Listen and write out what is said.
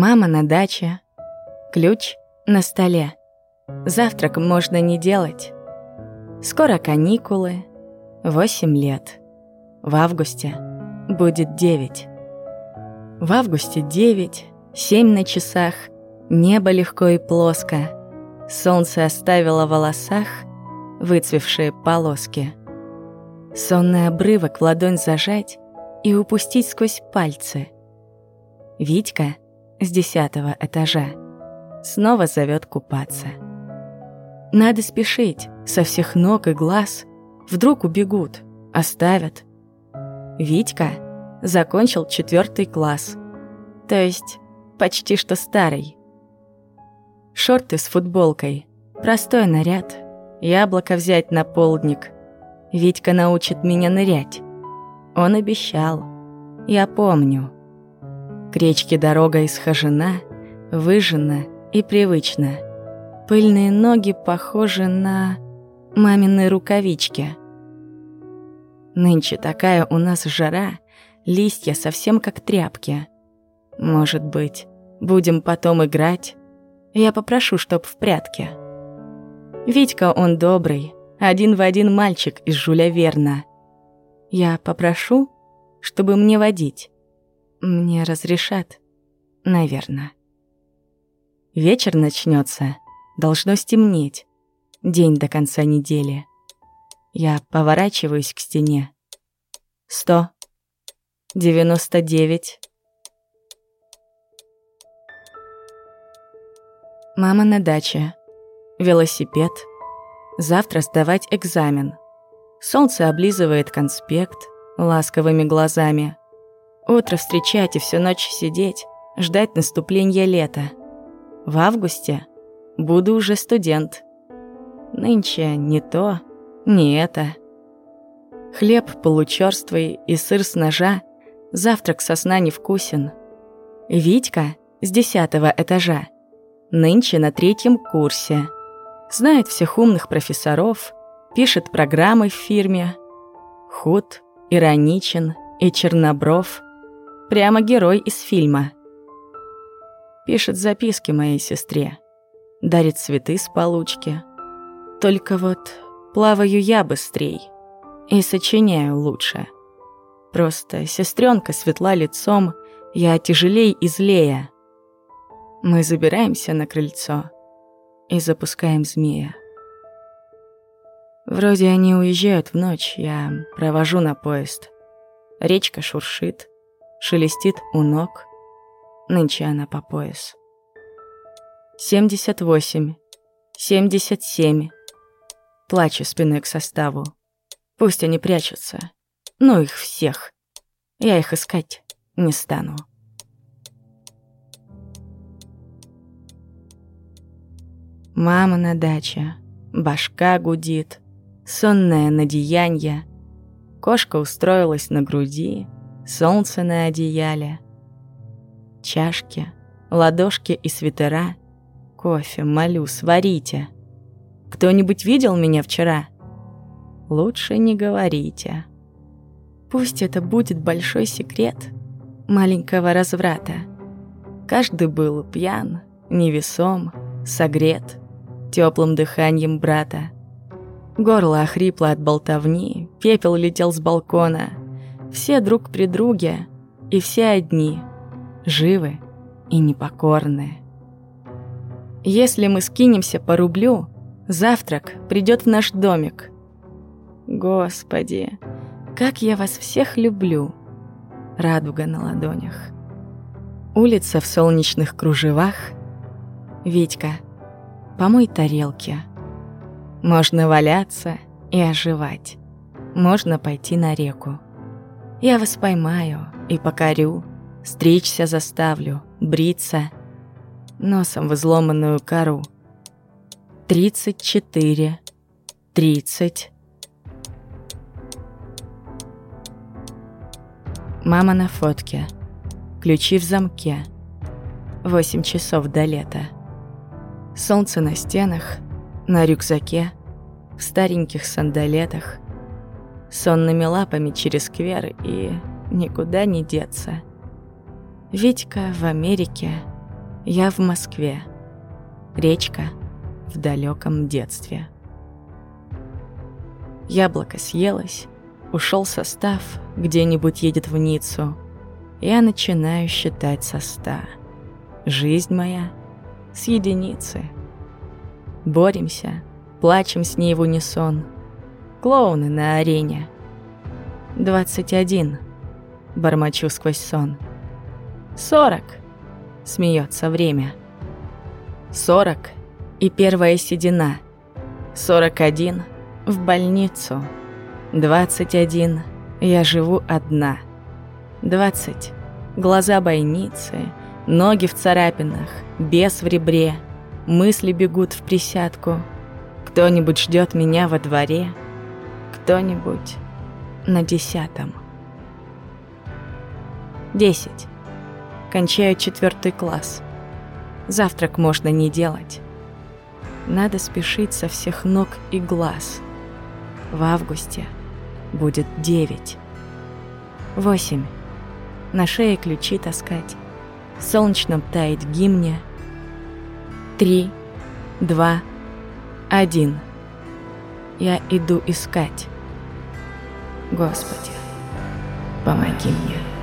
Мама на даче. Ключ на столе. Завтрак можно не делать. Скоро каникулы. Восемь лет. В августе будет девять. В августе девять, семь на часах, небо легко и плоско. Солнце оставило в волосах выцвевшие полоски. Сонный обрывок в ладонь зажать и упустить сквозь пальцы. Витька с десятого этажа снова зовет купаться. Надо спешить, со всех ног и глаз. Вдруг убегут, оставят. Витька закончил четвертый класс. То есть почти что старый. Шорты с футболкой, простой наряд, яблоко взять на полдник. Витька научит меня нырять. Он обещал. Я помню. К речке дорога исхожена, выжжена и привычна. Пыльные ноги похожи на мамины рукавички. Нынче такая у нас жара, листья совсем как тряпки. Может быть, будем потом играть? Я попрошу, чтоб в прятки. Витька он добрый, один в один мальчик из Жуля Верна. Я попрошу, чтобы мне водить. Мне разрешат, наверное. Вечер начнется, должно стемнеть. День до конца недели. Я поворачиваюсь к стене. Сто. Девяносто девять. Мама на даче. Велосипед. Завтра сдавать экзамен. Солнце облизывает конспект ласковыми глазами. Утро встречать и всю ночь сидеть, ждать наступления лета. В августе буду уже студент. Нынче не то, не это. Хлеб получерствый и сыр с ножа, завтрак со сна невкусен. Витька с десятого этажа, нынче на третьем курсе. Знает всех умных профессоров, пишет программы в фирме. Худ, ироничен и чернобров — Прямо герой из фильма. Пишет записки моей сестре. Дарит цветы с получки. Только вот плаваю я быстрей. И сочиняю лучше. Просто сестренка светла лицом, я тяжелей и злее. Мы забираемся на крыльцо и запускаем змея. Вроде они уезжают в ночь, я провожу на поезд. Речка шуршит, шелестит у ног. Нынче она по пояс. 78, 77. Плачу спиной к составу. Пусть они прячутся. Ну их всех. Я их искать не стану. Мама на даче, башка гудит, сонное надеянье. Кошка устроилась на груди, солнце на одеяле, чашки, ладошки и свитера, кофе, молю, сварите. Кто-нибудь видел меня вчера? Лучше не говорите. Пусть это будет большой секрет маленького разврата. Каждый был пьян, невесом, согрет теплым дыханием брата. Горло охрипло от болтовни, пепел летел с балкона — все друг при друге, и все одни, живы и непокорные. Если мы скинемся по рублю, завтрак придет в наш домик. Господи, как я вас всех люблю. Радуга на ладонях. Улица в солнечных кружевах. Витька, помой тарелки. Можно валяться и оживать. Можно пойти на реку. Я вас поймаю и покорю, Стричься заставлю, бриться, Носом в изломанную кору. Тридцать четыре, тридцать. Мама на фотке. Ключи в замке. Восемь часов до лета. Солнце на стенах, на рюкзаке, в стареньких сандалетах — сонными лапами через сквер и никуда не деться. Витька в Америке, Я в Москве. Речка в далеком детстве. Яблоко съелось, ушел состав, где-нибудь едет в Ниццу. Я начинаю считать со ста. Жизнь моя с единицы. Боремся, плачем с ней в унисон. Клоуны на арене. Двадцать один. Бормочу сквозь сон. Сорок. Смеется время. Сорок и первая седина. Сорок один в больницу. Двадцать один я живу одна. Двадцать глаза бойницы, ноги в царапинах, бес в ребре, мысли бегут в присядку. Кто-нибудь ждет меня во дворе, кто-нибудь на десятом. Десять. Кончаю четвертый класс. Завтрак можно не делать. Надо спешить со всех ног и глаз. В августе будет девять. Восемь. На шее ключи таскать. В солнечном тает гимне. Три, два, один. Я иду искать. Господи, помоги мне.